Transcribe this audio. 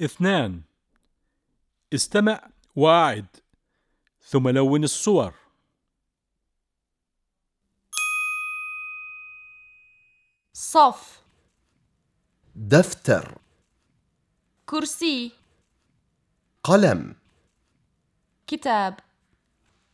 اثنان. استمع واعد ثم لون الصور. صف. دفتر. كرسي. قلم. كتاب.